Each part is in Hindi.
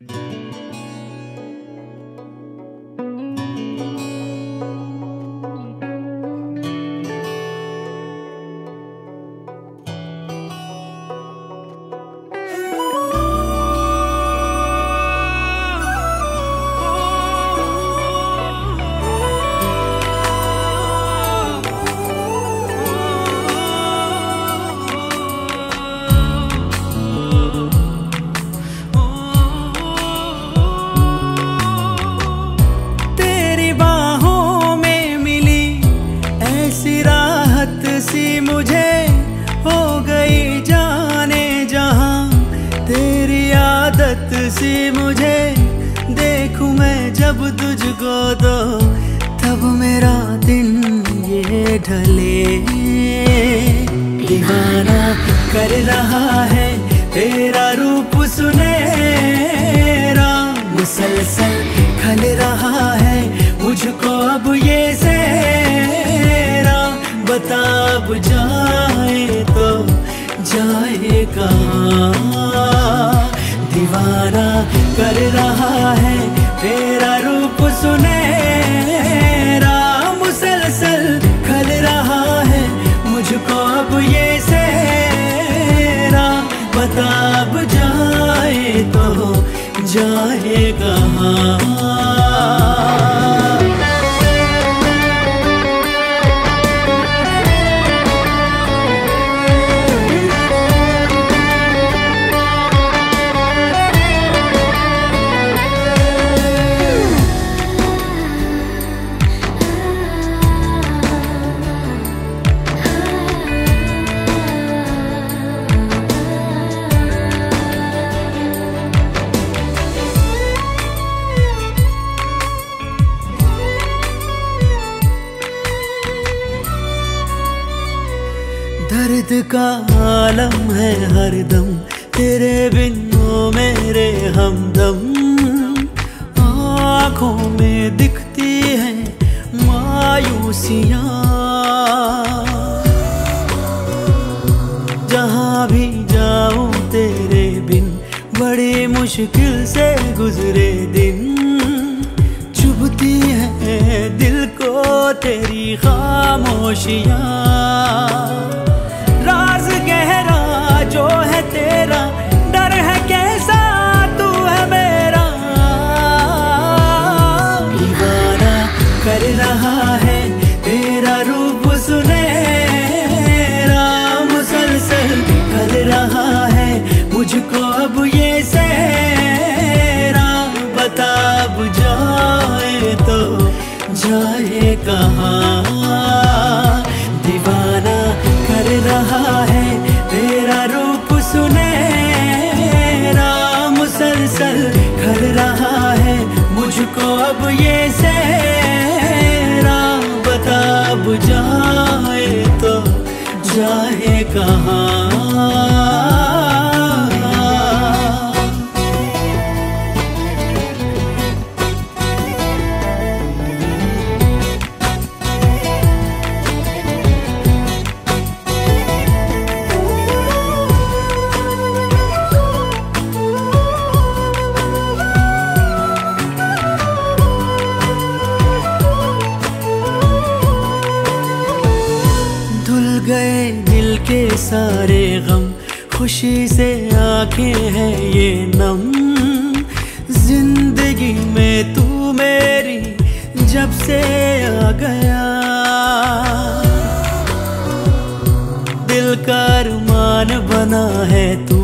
तेरी सी मुझे देखूँ मैं जब तुझको दो तब मेरा दिन ये ढले। दीवाना कर रहा है तेरा रूप सुनेरा मुसलसल खल रहा है मुझको अब ये सेरा बता, अब जाए तो जाए कहाँ दीवाना कर रहा है, तेरा रूप सुनेरा मुसलसल रहा है, मुझको अब ये जाए तो जाए कहाँ दर्द का आलम है हरदम तेरे बिन मेरे हमदम। आँखों में दिखती है मायूसियाँ। जहाँ भी जाऊँ तेरे बिन, बड़ी मुश्किल से गुजरे दिन। चुभती है दिल को तेरी खामोशियाँ। कहाँ। कर रहा है तेरा रूप सुनेरा मुसलसल कर रहा है मुझको अब ये जाए तो जाए कहाँ। सारे गम, खुशी से आँखें हैं ये नम। ज़िंदगी में तू मेरी जब से आ गया। दिल का अरमान बना है तू,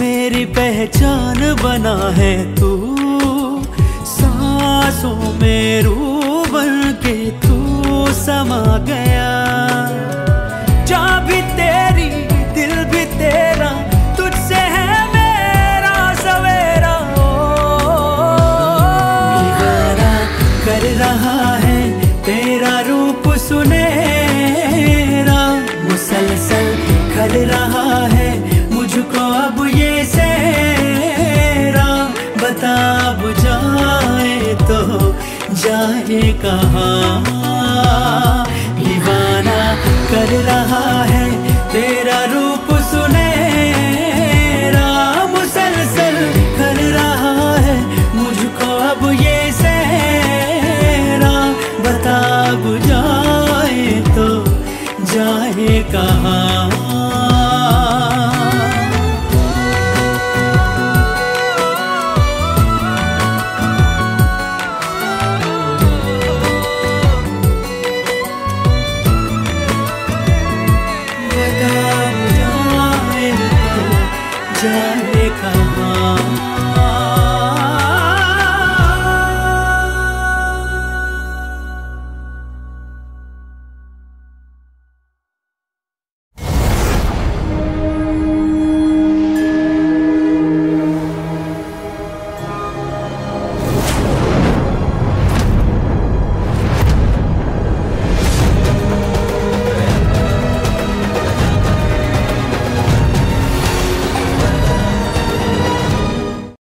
मेरी पहचान बना है तू है मुझको अब ये सेरा बता अब जाए तो जाए कहाँ?